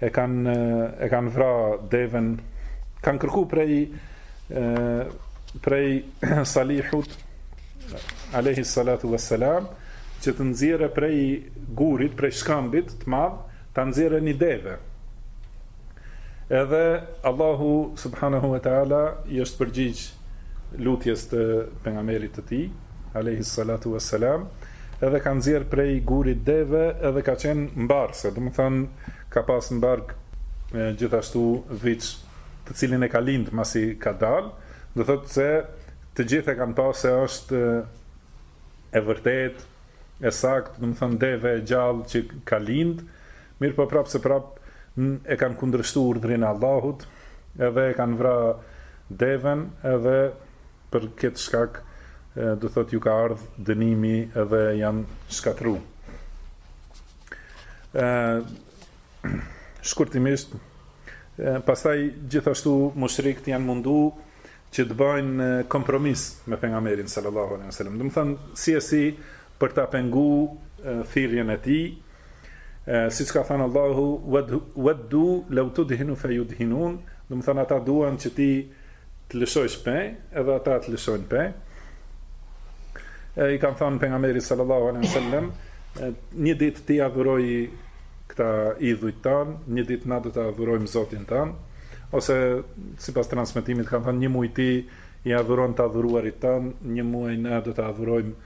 [SPEAKER 1] e kan e kan vra deven kan kërku prej prej Salihut alayhi salatu wassalam që të nxjerrë prej gurit prej shkambit të madh ta nxjerrë një deve edhe Allahu subhanahu wa taala i është përgjigj lutjes të pejgamberit të tij alayhi salatu wassalam edhe ka nxjerrë prej gurit deve edhe ka qenë mbarëse, domethënë ka pas në bark gjithashtu viç të cilin e ka lindë masi ka dalë, domethënë se të gjithë e kanë pa se është e vërtetë, e saktë, domethënë deve e gjallë që ka lindë, mirëpo prapë se prapë e kanë kundërshtu urdhrin e Allahut edhe e kanë vra deven edhe Për ketë shkak do thotë ju ka ardhë dënimi edhe janë shkatru. Shkurtimisht, pastaj gjithashtu mushrikt janë mundu që të bëjnë kompromis me pejgamberin sallallahu alaihi wasallam. Domethënë si e si për ta pengu thirrjen e tij, siç ka thënë Allahu, "Waddu law tudhinu fayudhinun", domethënë ata duan që ti të lëshojsh pe, edhe ata të lëshojnë pe. E i kanë thënë pejgamberit sallallahu alaihi wasallam, një ditë ti adhuroj këta idhujt tan, një ditë na do të adhurojmë Zotin tënd, ose sipas transmetimit kanë thënë një muaj ti i adhuron të adhuruarit tan, një muaj na do të adhurojmë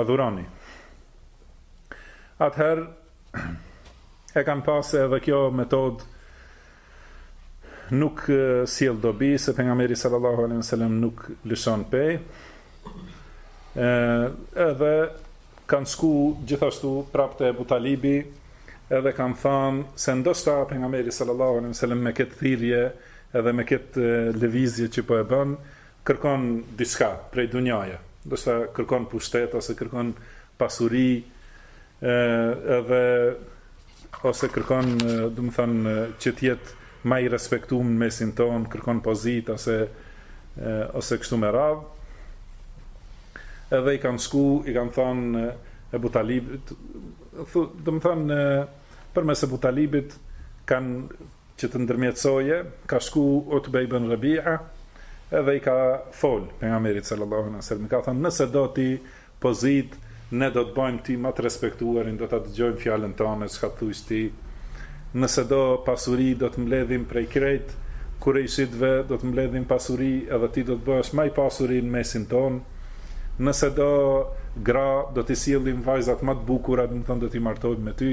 [SPEAKER 1] adhurojmë. Atëherë, e kanë pa se edhe kjo metodë nuk sjell dobi se pejgamberi sallallahu alejhi ve sellem nuk lëshon pe. ë edhe kanë shku gjithashtu prapë te Ebu Talibi edhe kanë thënë se ndoshta pejgamberi sallallahu alejhi ve sellem me këtë thirrje edhe me këtë lëvizje që po e bën kërkon diçka prej dunjaje, ndoshta kërkon pushtet ose kërkon pasuri, ë edhe ose kërkon, domethënë, që të jetë më i respektuar në mesin tonë, kërkon pozitë ose ose kështu me radhë. Edhe i kanë shku, i kanë thon Ebu Talibit, domethënë përmes Ebu Talibit kanë që të ndërmjetësojë, ka shku Utbe ibn Rabi'a edhe i ka fol Pejgamberit sallallahu alejhi ve sellem, i ka thënë, nëse do ti pozitë, ne do të të bëjmë ty më të respektuarin, do ta dëgjojmë fjalën tënde, çka të thojsh ti, nëse do pasuri, do të mbledhim prej krejt Kurejshitëve, do të mbledhim pasuri, edhe ti do të bëhesh më i pasuri në mesin tonë, nëse do gra, do t'i sjellim vajzat më të bukura, domethënë do t'i martojmë me ty,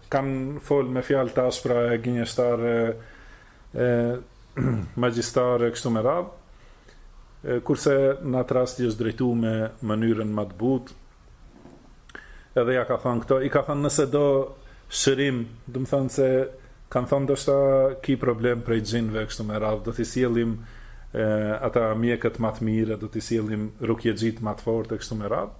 [SPEAKER 1] Kanë fol me fjalë të ashpra e gënjeshtar e e magjistar e kështu me radhë. Kurse në atë rast i është drejtuar me mënyrën më të butë. Edhe ja ka thënë këto, i ka thënë nëse do shërim, domethënë se kanë thënë ndoshta ki problem prej xhinve kështu me radhë, do t'i sjellim ata mjekët më të mirë, do t'i sjellim rukjexhit më të fortë kështu me radhë.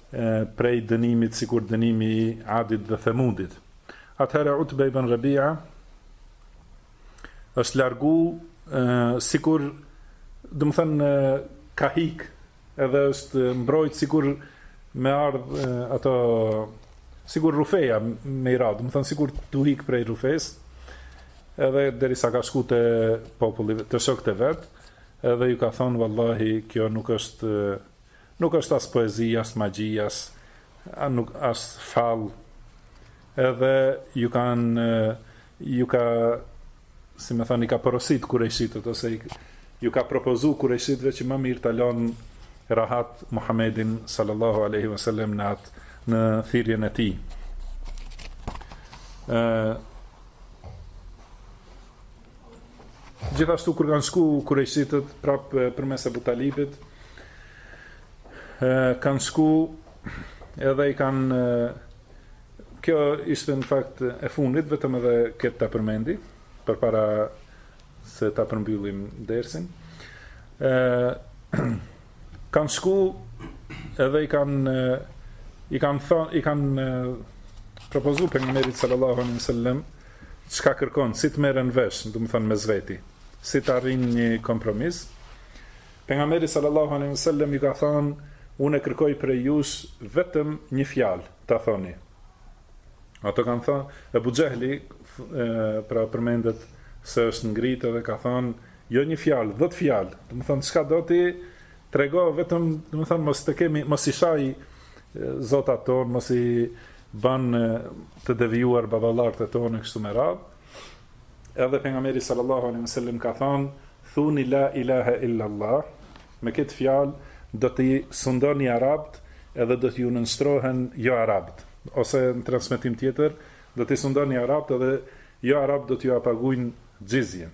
[SPEAKER 1] prej dënimit sikur dënimi i Adit dhe Thamudit. Atëherë Utbe ibn Rabi'a është largu sikur do të thënë ka hik edhe është mbrojt sikur me ardh ato sikur rufeja me i ra, do të thënë sikur tu hik prej rufes. Edhe derisa ka shku te populli te shokët e vet, edhe ju ka thënë vallahi kjo nuk është Nuk është as poezi, as magji, as nuk as fall. Edhe ju kanë ju ka si me thënë i ka porosit kurejshitët ose ju ka propozu kurejshitëve që më mirë ta lënë rahat Muhammedin sallallahu alaihi wasallam në atë në thirrjen e tij. ë Gjithashtu kur kanë shku kurejshitët prap përmes Ebu Talibit, kanë shku edhe i kanë kjo ishte në fakt e fundit vetëm edhe këtë ta përmendi përpara se ta përmbyllim dersin. ë Kanë shku edhe i kanë i kanë thon i kanë propozu pejgamberit sallallahu alejhi wasallam çka kërkon, si të merren vesh domethënë mes veti si të arrin një kompromis pejgamberi sallallahu alejhi wasallam ju ka thon unë e kërkoj prej jush vetëm një fjalë ta thoni Ato kanë thënë, Ebu Xhehli, pra përmendet se është ngritë dhe ka thënë, jo një fjalë, dhetë fjalë, domethënë, çka do ti, trego vetëm, domethënë, mos të kemi, mos i shaj zotat tonë, mos i ban të devijuar baballarët tonë, kështu me radhë, Edhe pejgamberi sallallahu alejhi wasallam ka thënë, thuni la ilaha illa Allah, me këtë fjalë do t'i sundoni arabët edhe do t'ju nënshtrohen jo arabët, ose në transmetim tjetër, do t'i sundoni arabët edhe jo arabët do t'jua pagujnë xhizjen.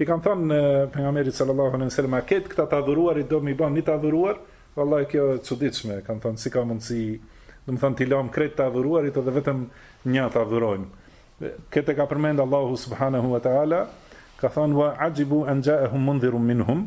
[SPEAKER 1] I kanë thënë Pejgamberit sallallahu alejhi ve sellem, a ketë këta të adhuruarit do me i ba një të adhuruar? Vallahi kjo e çuditshme, kanë thënë si ka mundësi, domethonë t'i lëm krejt të adhuruarit edhe vetëm një të adhurojmë. Këtë e ka përmend Allahu subhanahu wa taala, ka thënë wa ajibu an ja'ahum mundhirun minhum,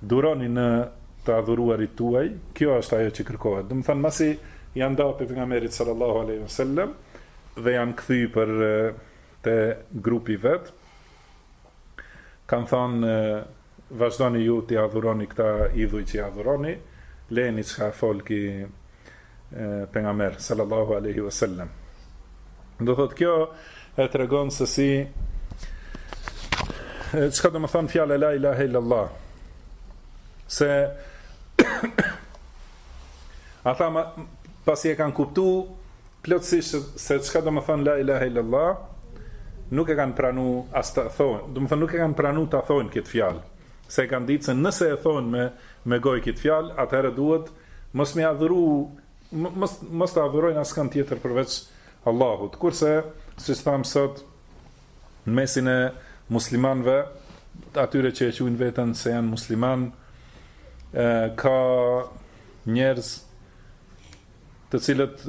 [SPEAKER 1] Duroni në të adhuruarit tuaj, kjo është ajo që kërkohet. Domethonë masi janë nda prej pejgamberit sallallahu alaihi wasallam dhe janë kthy për te grupi vet. Kan thonë vazhdoni ju t'i adhuroni këta idhuj që i adhuroni, lejeni çka fol ky pejgamber sallallahu alaihi wasallam. Do të thotë kjo e tregon se si çka do të thotë fjala la ilaha illallah. Se ata ma, pasi e kanë kuptu plotësisht se çka do të thotë la ilaha illallah, nuk e kanë pranu as të thonë, do të thotë nuk e kanë pranu ta thonë këtë fjalë. Se e kanë dit se nëse e thonë me me gojë këtë fjalë, atëherë duhet Mos me adhuru, mos, mos të adhurojnë askënd tjetër përveç Allahut. Kurse, siç thamë sot, në mesin e muslimanve, atyre që e quajnë veten se janë musliman, ka njerëz të cilët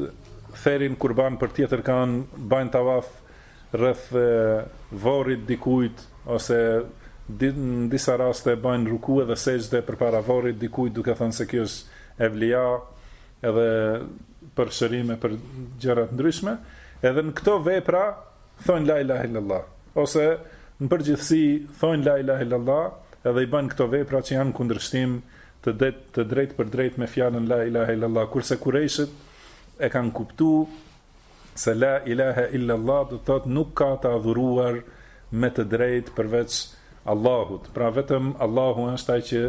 [SPEAKER 1] therin kurban për tjetërkënd bajnë tavaf rreth vorrit dikujt ose në disa raste bajnë ruku edhe sexhde përpara vorrit dikujt duke thënë se ky është evlija edhe për shërime për gjëra të ndryshme edhe në këto vepra thonë la ilahe illallah ose në përgjithësi thonë la ilahe illallah edhe i bajnë këto vepra që janë kundërshtim të det të drejtpërdrejtë me fjalën la ilahe illallah kurse kurejshët e kanë kuptu se la ilahe illa Allah do të thotë nuk ka të adhuruar me të drejtë përveç Allahut. Pra vetëm Allahu është ai që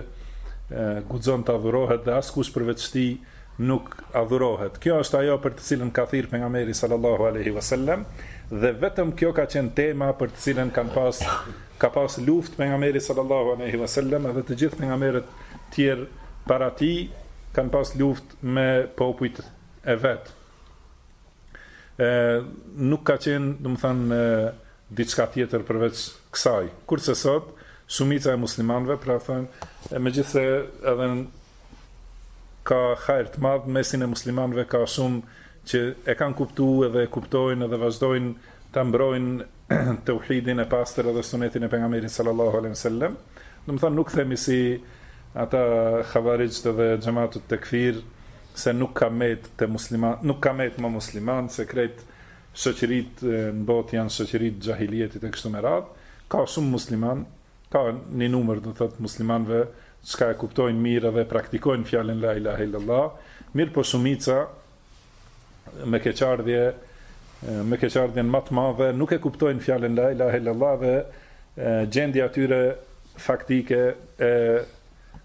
[SPEAKER 1] guxon të adhurohet dhe askush përveç tij nuk adhurohet. Kjo është ajo për të cilën ka thirrë pejgamberi sallallahu alaihi wasallam dhe vetëm kjo ka qenë tema për të cilën kanë pas ka pas luftë pejgamberi sallallahu alaihi wasallam dhe të gjithë pejgamberët tjerë para tij kanë pas luftë me popujt e vet. e nuk ka qenë, domethënë, diçka tjetër përveç kësaj. Kurse sot shumica e muslimanëve pra thonë, megjithëse edhe ka hajr të madh mesin e muslimanëve ka shumë që e kanë kuptu edhe e kuptojnë edhe vazhdojnë ta mbrojnë teuhidin e pastër edhe sunetin e pejgamberit sallallahu alaihi wasallam. Domethënë nuk themi si ata havarixhtë dhe xhematut tekfir, se nuk ka met musliman nuk ka met më musliman se krejt shoqëritë në botë janë shoqëri të xhahilijetit e kështu me radhë ka shumë musliman ka një numër do të thotë muslimanëve që e kuptojnë mirë dhe praktikojnë fjalën la ilaha illallah mirëpo shumica me keqardhje me keqardhjen më të madhe nuk e kuptojnë fjalën la ilaha illallah dhe gjendja e tyre faktike e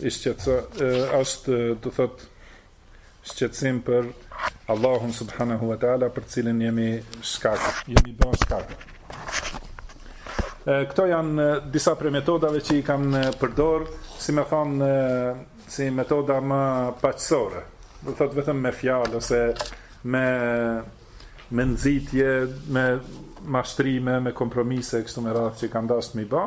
[SPEAKER 1] i shqetëso është do thot shqetësim për Allahun subhanahu wa taala për t'cilin jemi shkak, jemi bën shkak. Këto janë disa prej metodave që i kanë përdor, si me thon si metoda ma paqësore. Do thot vetëm me fjalë ose me me nxitje, me mashtrime, me kompromise kështu me radhë që kanë dasht me i ba.